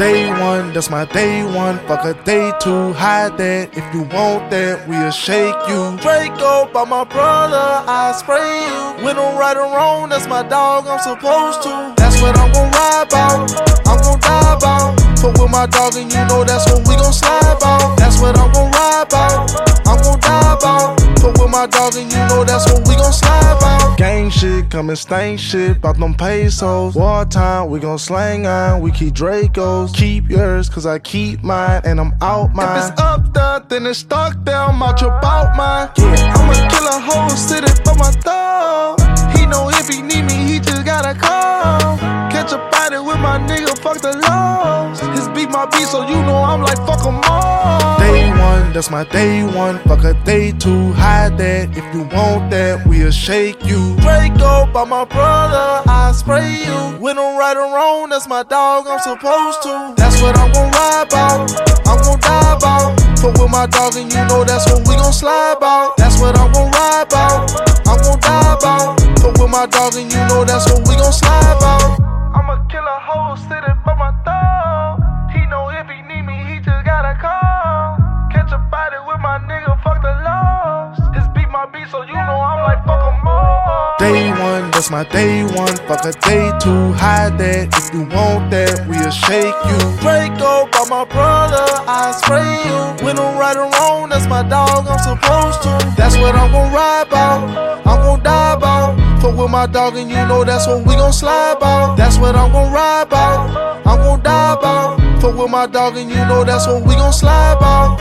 Day one, that's my day one. Fuck a day two, hide that. If you want that, we'll shake you. Draco by my brother, I spray you. When I'm right or wrong, that's my dog, I'm supposed to. That's what I'm gonna ride about. I'm gonna die about. Fuck with my dog, and you know that's what we gon' slide about. That's what I'm gonna ride about. I'm gonna die about. Fuck with my dog, and you know that's what we gon' Gang shit, come and stain shit about them pesos. War time, we gon' slang on. We keep Dracos. Keep yours, cause I keep mine, and I'm out mine. If it's up there, then it's stuck there. I'm out your bout mine. Yeah, I'ma kill a whole city for my thug. He know if he need me, he just gotta call. Catch a body with my nigga, fuck the laws. His beat my beat, so you know I'm like that's my day one. Fuck a day two, hide that. If you want that, we'll shake you. Draco by my brother, I spray you. When I'm right or wrong, that's my dog, I'm supposed to. That's what I'm gonna ride about. I'm gonna die about. Fuck with my dog, and you know that's what we gon' slide about. That's what I'm gonna ride about. I'm gonna die about. Fuck with my dog, and you know that's what we So you know I'm like fuck 'em all. Day one, that's my day one. Fuck a day two, hide that. If you want that, we'll shake you. Draco by my brother, I spray you. When I'm right or wrong, that's my dog, I'm supposed to. That's what I'm gonna ride about. I'm gonna die about. Fuck with my dog, and you know that's what we gon' slide about. That's what I'm gonna ride about. I'm gonna die about. Fuck with my dog, and you know that's what we gon' slide about.